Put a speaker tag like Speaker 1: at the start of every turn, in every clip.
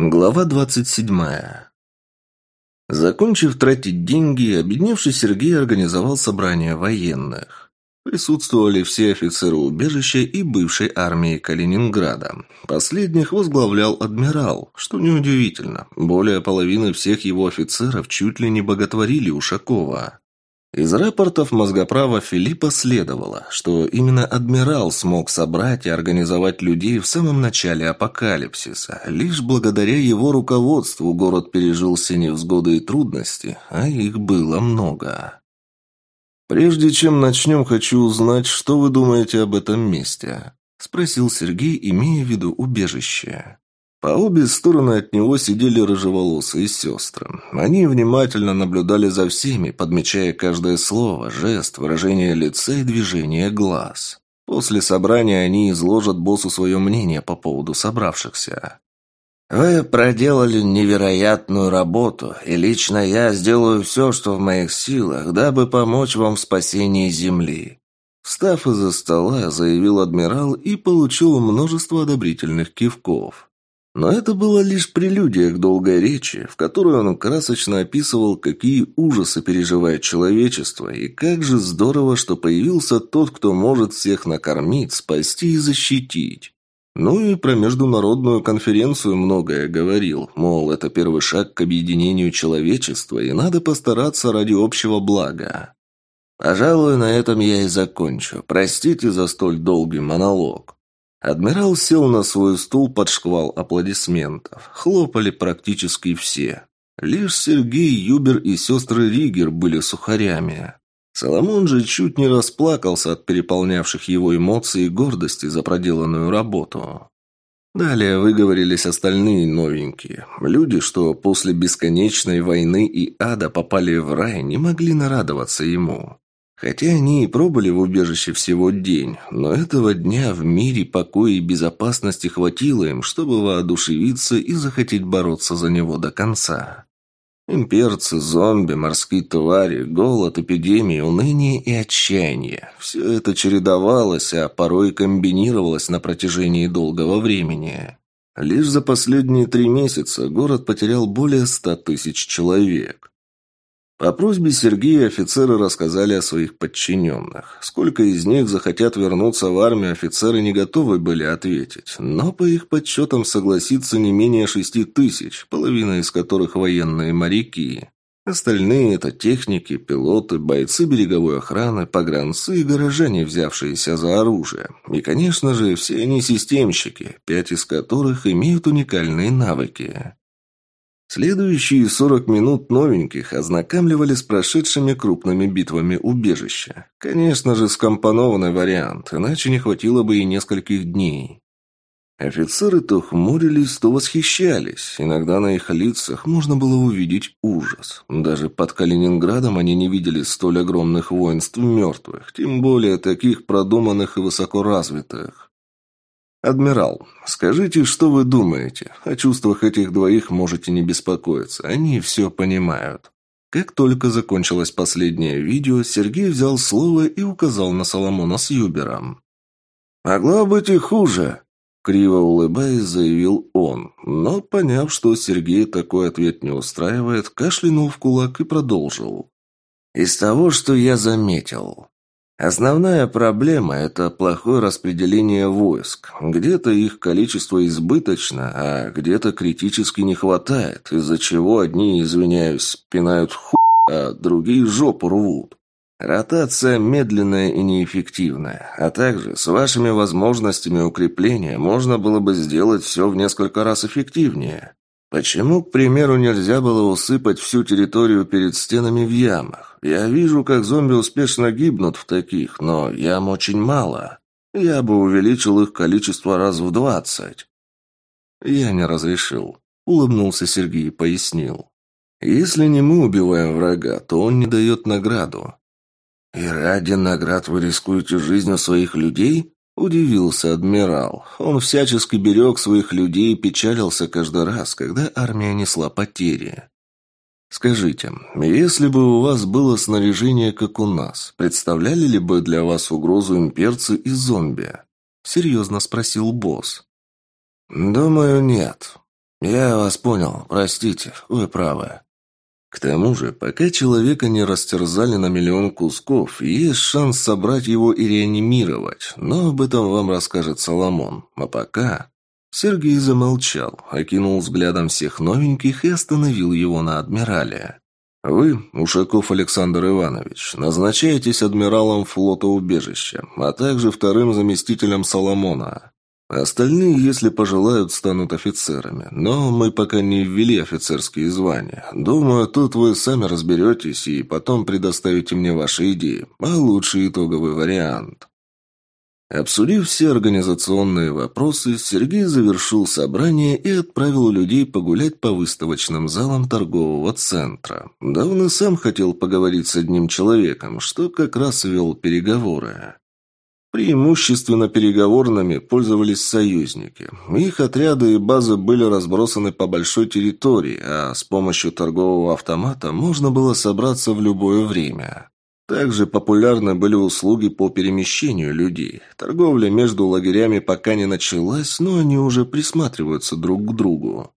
Speaker 1: Глава двадцать седьмая. Закончив тратить деньги, объединивший Сергей организовал собрание военных. Присутствовали все офицеры убежища и бывшей армии Калининграда. Последних возглавлял адмирал, что неудивительно. Более половины всех его офицеров чуть ли не боготворили Ушакова. Из рапортов мозгоправа Филиппа следовало, что именно адмирал смог собрать и организовать людей в самом начале апокалипсиса. Лишь благодаря его руководству город пережил все невзгоды и трудности, а их было много. «Прежде чем начнем, хочу узнать, что вы думаете об этом месте?» – спросил Сергей, имея в виду убежище. По обе стороны от него сидели рыжеволосые сестры. Они внимательно наблюдали за всеми, подмечая каждое слово, жест, выражение лица и движение глаз. После собрания они изложат боссу свое мнение по поводу собравшихся. «Вы проделали невероятную работу, и лично я сделаю все, что в моих силах, дабы помочь вам в спасении Земли». Встав из-за стола, заявил адмирал и получил множество одобрительных кивков. Но это было лишь прелюдия к долгой речи, в которой он красочно описывал, какие ужасы переживает человечество, и как же здорово, что появился тот, кто может всех накормить, спасти и защитить. Ну и про международную конференцию многое говорил, мол, это первый шаг к объединению человечества, и надо постараться ради общего блага. Пожалуй, на этом я и закончу. Простите за столь долгий монолог. Адмирал сел на свой стул под шквал аплодисментов. Хлопали практически все. Лишь Сергей, Юбер и сестры Ригер были сухарями. Соломон же чуть не расплакался от переполнявших его эмоций и гордости за проделанную работу. Далее выговорились остальные новенькие. Люди, что после бесконечной войны и ада попали в рай, не могли нарадоваться ему. Хотя они и пробыли в убежище всего день, но этого дня в мире покоя и безопасности хватило им, чтобы воодушевиться и захотеть бороться за него до конца. Имперцы, зомби, морские твари, голод, эпидемии, уныние и отчаяние – все это чередовалось, а порой комбинировалось на протяжении долгого времени. Лишь за последние три месяца город потерял более ста тысяч человек. По просьбе Сергея офицеры рассказали о своих подчиненных. Сколько из них захотят вернуться в армию, офицеры не готовы были ответить. Но по их подсчетам согласится не менее шести тысяч, половина из которых военные моряки. Остальные – это техники, пилоты, бойцы береговой охраны, погранцы и горожане, взявшиеся за оружие. И, конечно же, все они системщики, пять из которых имеют уникальные навыки. Следующие 40 минут новеньких ознакомливали с прошедшими крупными битвами убежища. Конечно же, скомпонованный вариант, иначе не хватило бы и нескольких дней. Офицеры то хмурились, то восхищались. Иногда на их лицах можно было увидеть ужас. Даже под Калининградом они не видели столь огромных воинств мертвых, тем более таких продуманных и высокоразвитых. «Адмирал, скажите, что вы думаете? О чувствах этих двоих можете не беспокоиться, они все понимают». Как только закончилось последнее видео, Сергей взял слово и указал на Соломона с Юбером. «Могло быть и хуже», — криво улыбаясь, заявил он. Но, поняв, что Сергей такой ответ не устраивает, кашлянул в кулак и продолжил. «Из того, что я заметил, Основная проблема – это плохое распределение войск. Где-то их количество избыточно, а где-то критически не хватает, из-за чего одни, извиняюсь, пинают хуй, а другие жопу рвут. Ротация медленная и неэффективная, а также с вашими возможностями укрепления можно было бы сделать все в несколько раз эффективнее. Почему, к примеру, нельзя было усыпать всю территорию перед стенами в ямах? Я вижу, как зомби успешно гибнут в таких, но ям очень мало. Я бы увеличил их количество раз в двадцать. Я не разрешил. Улыбнулся Сергей и пояснил. Если не мы убиваем врага, то он не дает награду. И ради наград вы рискуете жизнью своих людей? Удивился адмирал. Он всячески берег своих людей и печалился каждый раз, когда армия несла потери. «Скажите, если бы у вас было снаряжение, как у нас, представляли ли бы для вас угрозу имперцы и зомби?» Серьезно спросил босс. «Думаю, нет. «Я вас понял. Простите. Вы правы». К тому же, пока человека не растерзали на миллион кусков, есть шанс собрать его и реанимировать, но об этом вам расскажет Соломон. А пока... Сергей замолчал, окинул взглядом всех новеньких и остановил его на адмирале. «Вы, Ушаков Александр Иванович, назначаетесь адмиралом флота убежища, а также вторым заместителем Соломона. Остальные, если пожелают, станут офицерами. Но мы пока не ввели офицерские звания. Думаю, тут вы сами разберетесь и потом предоставите мне ваши идеи. А лучший итоговый вариант. Обсудив все организационные вопросы, Сергей завершил собрание и отправил людей погулять по выставочным залам торгового центра. Да он и сам хотел поговорить с одним человеком, что как раз вел переговоры. Преимущественно переговорными пользовались союзники. Их отряды и базы были разбросаны по большой территории, а с помощью торгового автомата можно было собраться в любое время. Также популярны были услуги по перемещению людей. Торговля между лагерями пока не началась, но они уже присматриваются друг к другу.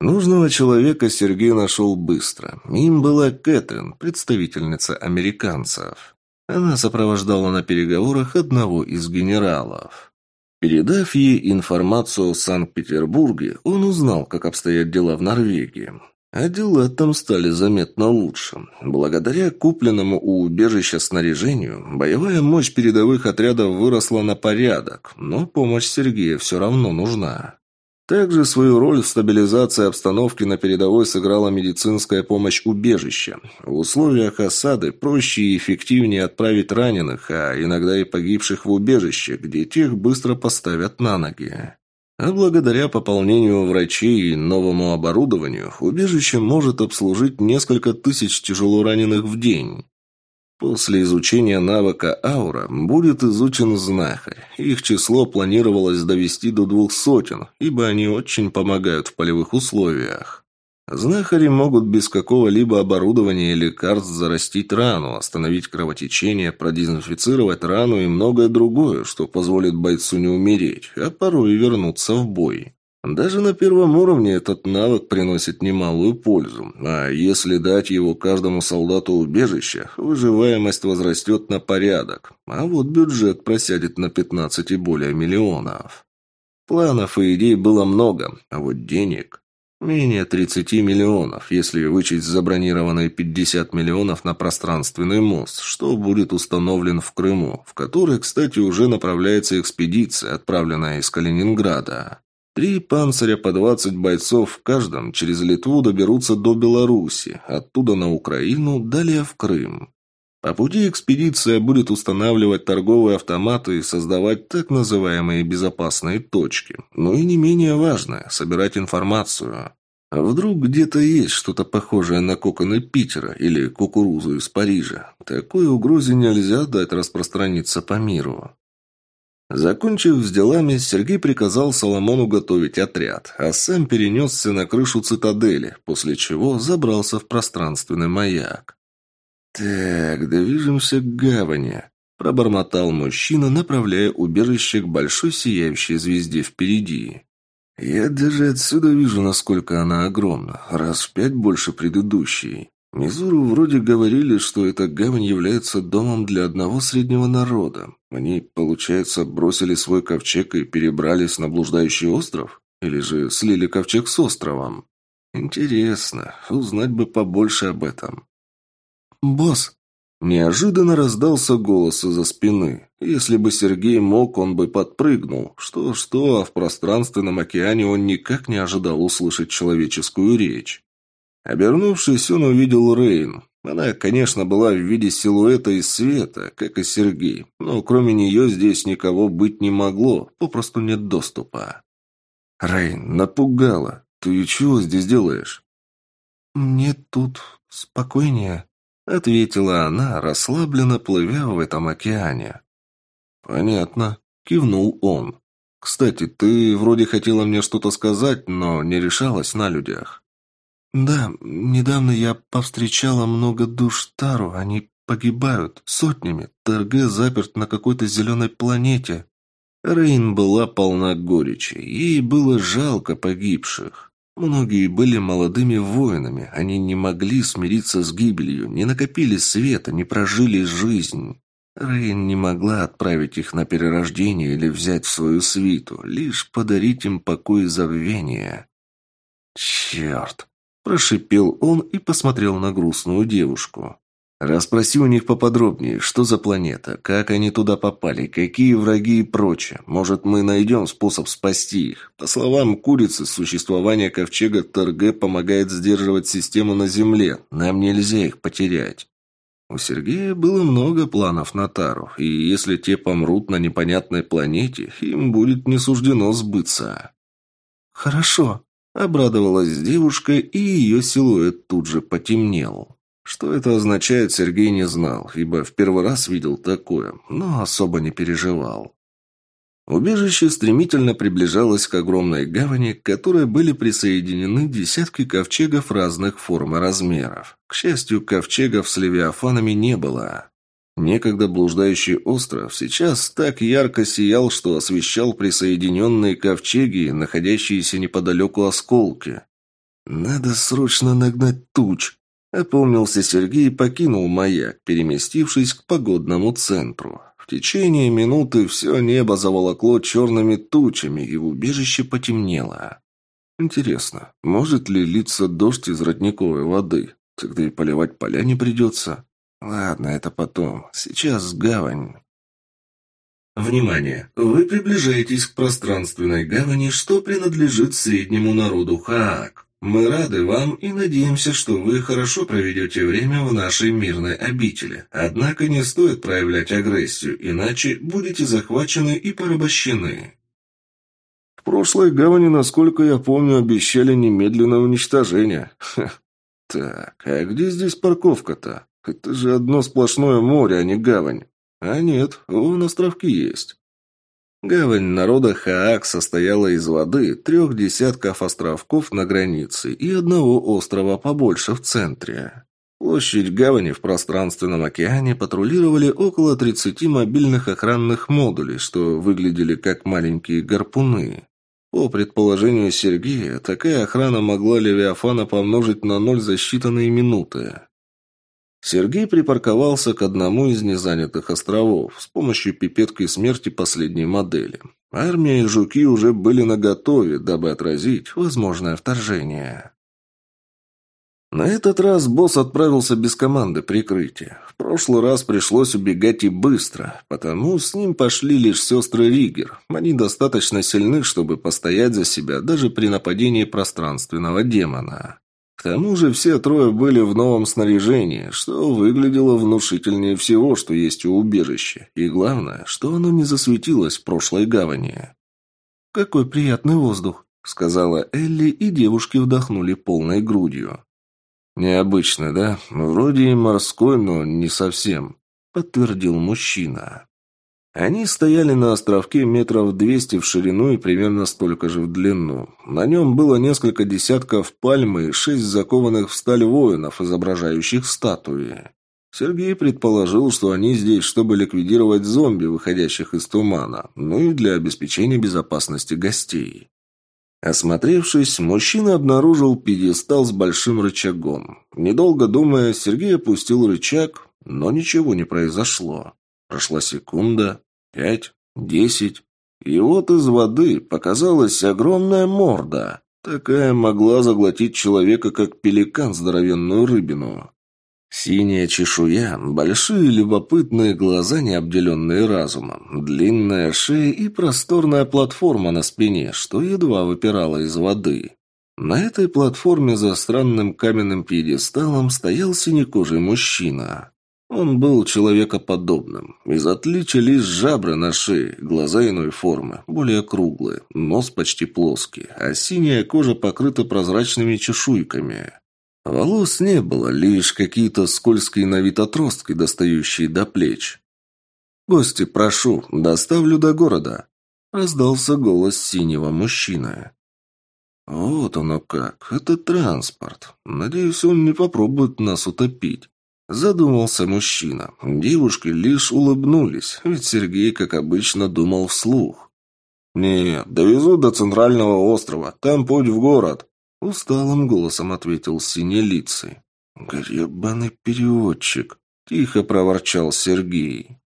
Speaker 1: Нужного человека Сергей нашел быстро. Им была Кэтрин, представительница американцев. Она сопровождала на переговорах одного из генералов. Передав ей информацию о Санкт-Петербурге, он узнал, как обстоят дела в Норвегии. А дела там стали заметно лучше. Благодаря купленному у убежища снаряжению, боевая мощь передовых отрядов выросла на порядок, но помощь Сергея все равно нужна. Также свою роль в стабилизации обстановки на передовой сыграла медицинская помощь убежища. В условиях осады проще и эффективнее отправить раненых, а иногда и погибших в убежище, где тех быстро поставят на ноги. А благодаря пополнению врачей и новому оборудованию, убежище может обслужить несколько тысяч тяжелораненых в день. После изучения навыка аура будет изучен знахарь. Их число планировалось довести до двух сотен, ибо они очень помогают в полевых условиях. Знахари могут без какого-либо оборудования и лекарств зарастить рану, остановить кровотечение, продезинфицировать рану и многое другое, что позволит бойцу не умереть, а порой вернуться в бой. Даже на первом уровне этот навык приносит немалую пользу, а если дать его каждому солдату убежища, выживаемость возрастет на порядок, а вот бюджет просядет на 15 и более миллионов. Планов и идей было много, а вот денег менее 30 миллионов, если вычесть забронированные 50 миллионов на пространственный мост, что будет установлен в Крыму, в который, кстати, уже направляется экспедиция, отправленная из Калининграда. Три панциря по 20 бойцов в каждом через Литву доберутся до Беларуси, оттуда на Украину, далее в Крым. По пути экспедиция будет устанавливать торговые автоматы и создавать так называемые безопасные точки. Но и не менее важное – собирать информацию. А вдруг где-то есть что-то похожее на коконы Питера или кукурузу из Парижа? Такой угрозе нельзя дать распространиться по миру. Закончив с делами, Сергей приказал Соломону готовить отряд, а сам перенесся на крышу цитадели, после чего забрался в пространственный маяк. «Так, движемся к гавани», – пробормотал мужчина, направляя убежище к большой сияющей звезде впереди. «Я даже отсюда вижу, насколько она огромна, раз в пять больше предыдущей. Мизуру вроде говорили, что эта гавань является домом для одного среднего народа. Они, получается, бросили свой ковчег и перебрались на блуждающий остров? Или же слили ковчег с островом? Интересно, узнать бы побольше об этом. «Босс!» Неожиданно раздался голос из-за спины. Если бы Сергей мог, он бы подпрыгнул. Что-что, а в пространственном океане он никак не ожидал услышать человеческую речь. Обернувшись, он увидел Рейн. Она, конечно, была в виде силуэта из света, как и Сергей, но кроме нее здесь никого быть не могло, попросту нет доступа. «Рейн, напугала. Ты чего здесь делаешь?» «Мне тут спокойнее», — ответила она, расслабленно плывя в этом океане. «Понятно», — кивнул он. «Кстати, ты вроде хотела мне что-то сказать, но не решалась на людях». «Да, недавно я повстречала много душ Тару. Они погибают сотнями. ТРГ заперт на какой-то зеленой планете». Рейн была полна горечи, ей было жалко погибших. Многие были молодыми воинами, они не могли смириться с гибелью, не накопили света, не прожили жизнь. Рейн не могла отправить их на перерождение или взять в свою свиту, лишь подарить им покой и забвение. «Черт!» – прошипел он и посмотрел на грустную девушку. Расспроси у них поподробнее, что за планета, как они туда попали, какие враги и прочее. Может, мы найдем способ спасти их. По словам Курицы, существование ковчега ТРГ помогает сдерживать систему на Земле. Нам нельзя их потерять. У Сергея было много планов на Тару, и если те помрут на непонятной планете, им будет не суждено сбыться. «Хорошо», — обрадовалась девушка, и ее силуэт тут же потемнел. Что это означает, Сергей не знал, ибо в первый раз видел такое, но особо не переживал. Убежище стремительно приближалось к огромной гавани, к которой были присоединены десятки ковчегов разных форм и размеров. К счастью, ковчегов с левиафанами не было. Некогда блуждающий остров сейчас так ярко сиял, что освещал присоединенные ковчеги, находящиеся неподалеку осколки. «Надо срочно нагнать туч», Опомнился Сергей и покинул маяк, переместившись к погодному центру. В течение минуты все небо заволокло черными тучами, и в убежище потемнело. Интересно, может ли литься дождь из родниковой воды? Тогда и поливать поля не придется. Ладно, это потом. Сейчас гавань.
Speaker 2: Внимание! Вы приближаетесь к пространственной гавани, что принадлежит среднему народу Хаак. Мы рады вам и надеемся, что вы хорошо проведете время в нашей мирной обители. Однако не стоит проявлять агрессию, иначе будете захвачены и порабощены.
Speaker 1: В прошлой гавани, насколько я помню, обещали немедленное уничтожение. Ха. Так, а где здесь парковка-то? Это же одно сплошное море, а не гавань. А нет, вон островки есть. Гавань народа Хаак состояла из воды, трех десятков островков на границе и одного острова побольше в центре. Площадь гавани в пространственном океане патрулировали около 30 мобильных охранных модулей, что выглядели как маленькие гарпуны. По предположению Сергея, такая охрана могла Левиафана помножить на ноль за считанные минуты. Сергей припарковался к одному из незанятых островов с помощью пипетки смерти последней модели. Армия и жуки уже были наготове, дабы отразить возможное вторжение. На этот раз босс отправился без команды прикрытия. В прошлый раз пришлось убегать и быстро, потому с ним пошли лишь сестры Ригер. Они достаточно сильны, чтобы постоять за себя даже при нападении пространственного демона. К тому же все трое были в новом снаряжении, что выглядело внушительнее всего, что есть у убежища. И главное, что оно не засветилось в прошлой гавани. «Какой приятный воздух», — сказала Элли, и девушки вдохнули полной грудью. «Необычно, да? Вроде и морской, но не совсем», — подтвердил мужчина. Они стояли на островке метров двести в ширину и примерно столько же в длину. На нем было несколько десятков пальм и шесть закованных в сталь воинов, изображающих статуи. Сергей предположил, что они здесь, чтобы ликвидировать зомби, выходящих из тумана, ну и для обеспечения безопасности гостей. Осмотревшись, мужчина обнаружил пьедестал с большим рычагом. Недолго думая, Сергей опустил рычаг, но ничего не произошло. Прошла секунда, Пять, десять. И вот из воды показалась огромная морда. Такая могла заглотить человека, как пеликан здоровенную рыбину. Синяя чешуя, большие любопытные глаза, не обделенные разумом, длинная шея и просторная платформа на спине, что едва выпирала из воды. На этой платформе за странным каменным пьедесталом стоял синекожий мужчина. Он был человекоподобным. Из отличия лишь жабры на шее, глаза иной формы, более круглые, нос почти плоский, а синяя кожа покрыта прозрачными чешуйками. Волос не было, лишь какие-то скользкие на вид отростки, достающие до плеч. «Гости, прошу, доставлю до города», — раздался голос синего мужчины. «Вот оно как, это транспорт. Надеюсь, он не попробует нас утопить». Задумался мужчина. Девушки лишь улыбнулись, ведь Сергей, как обычно, думал вслух. «Нет, довезу до центрального острова. Там путь в город», — усталым голосом ответил синелицый. «Гребаный переводчик», — тихо проворчал Сергей.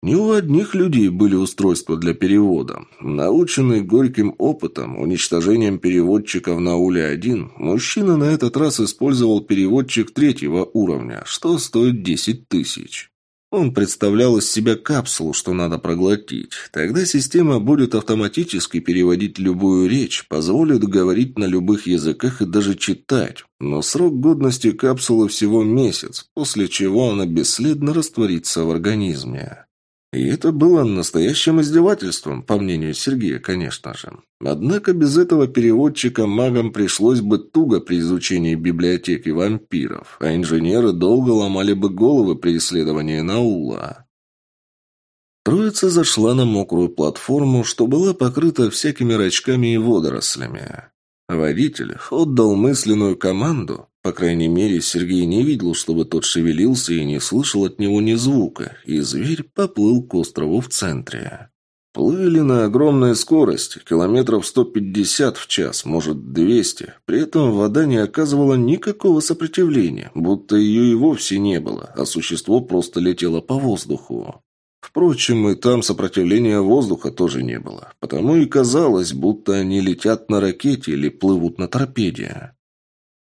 Speaker 1: Не у одних людей были устройства для перевода. Наученный горьким опытом, уничтожением переводчиков на Уле-1, мужчина на этот раз использовал переводчик третьего уровня, что стоит 10 тысяч. Он представлял из себя капсулу, что надо проглотить. Тогда система будет автоматически переводить любую речь, позволит говорить на любых языках и даже читать. Но срок годности капсулы всего месяц, после чего она бесследно растворится в организме. И это было настоящим издевательством, по мнению Сергея, конечно же. Однако без этого переводчика магам пришлось бы туго при изучении библиотеки вампиров, а инженеры долго ломали бы головы при исследовании Наула. Троица зашла на мокрую платформу, что была покрыта всякими рачками и водорослями. Водитель отдал мысленную команду, по крайней мере, Сергей не видел, чтобы тот шевелился и не слышал от него ни звука, и зверь поплыл к острову в центре. Плыли на огромной скорости, километров 150 в час, может 200. При этом вода не оказывала никакого сопротивления, будто ее и вовсе не было, а существо просто летело по воздуху. Впрочем, и там сопротивления воздуха тоже не было, потому и казалось, будто они летят на ракете или плывут на торпеде.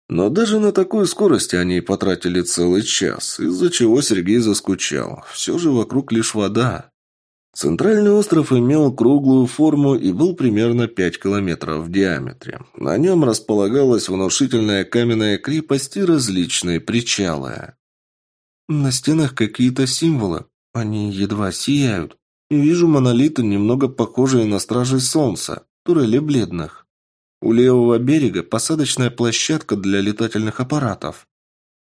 Speaker 1: Но даже на такой скорости они потратили целый час, из-за чего Сергей заскучал. Все же вокруг лишь вода. Центральный остров имел круглую форму и был примерно 5 километров в диаметре. На нем располагалась внушительная каменная крепость и различные причалы. На стенах какие-то символы. Они едва сияют. Вижу монолиты, немного похожие на стражей солнца, турели бледных. У левого берега посадочная площадка для летательных аппаратов.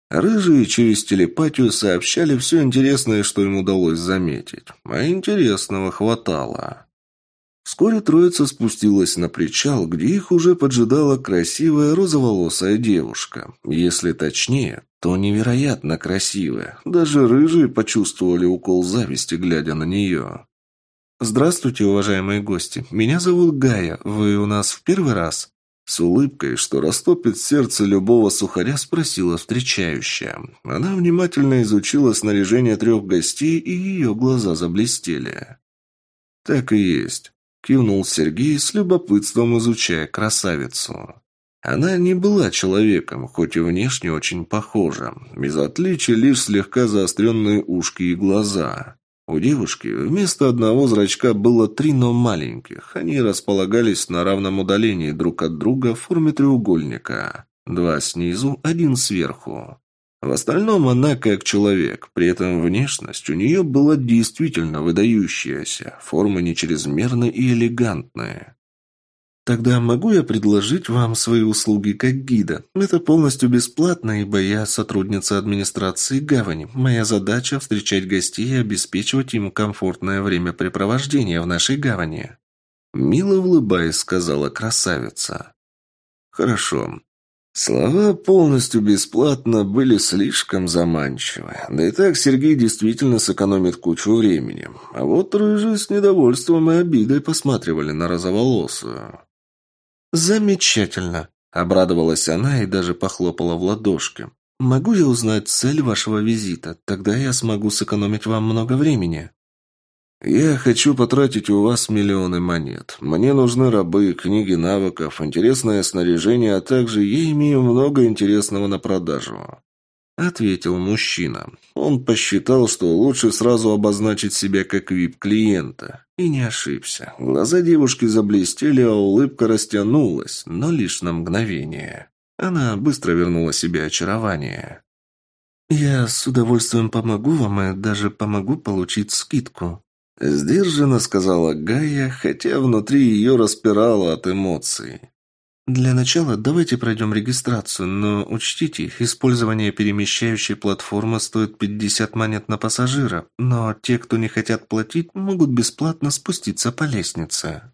Speaker 1: Рыжие через телепатию сообщали все интересное, что им удалось заметить. А интересного хватало. Вскоре троица спустилась на причал, где их уже поджидала красивая розоволосая девушка. Если точнее, то невероятно красивая. Даже рыжие почувствовали укол зависти, глядя на нее. «Здравствуйте, уважаемые гости. Меня зовут Гая. Вы у нас в первый раз?» С улыбкой, что растопит сердце любого сухаря, спросила встречающая. Она внимательно изучила снаряжение трех гостей, и ее глаза заблестели. «Так и есть», — кивнул Сергей с любопытством, изучая красавицу. Она не была человеком, хоть и внешне очень похожа. Без отличия лишь слегка заостренные ушки и глаза. У девушки вместо одного зрачка было три, но маленьких. Они располагались на равном удалении друг от друга в форме треугольника. Два снизу, один сверху. В остальном она как человек, при этом внешность у нее была действительно выдающаяся, формы не чрезмерно и элегантные. Тогда могу я предложить вам свои услуги как гида? Это полностью бесплатно, ибо я сотрудница администрации гавани. Моя задача – встречать гостей и обеспечивать им комфортное времяпрепровождение в нашей гавани». Мило улыбаясь, сказала красавица. «Хорошо. Слова «полностью бесплатно» были слишком заманчивы. Да и так Сергей действительно сэкономит кучу времени. А вот рыжие с недовольством и обидой посматривали на розоволосую. «Замечательно!» – обрадовалась она и даже похлопала в ладошки. «Могу я узнать цель вашего визита? Тогда я смогу сэкономить вам много времени». «Я хочу потратить у вас миллионы монет. Мне нужны рабы, книги навыков, интересное снаряжение, а также я имею много интересного на продажу. — ответил мужчина. Он посчитал, что лучше сразу обозначить себя как вип-клиента. И не ошибся. Глаза девушки заблестели, а улыбка растянулась, но лишь на мгновение. Она быстро вернула себе очарование. «Я с удовольствием помогу вам и даже помогу получить скидку», — сдержанно сказала Гая, хотя внутри ее распирало от эмоций. Для начала давайте пройдем регистрацию, но учтите, использование перемещающей платформы стоит 50 монет на пассажира, но те, кто не хотят платить, могут бесплатно спуститься по лестнице.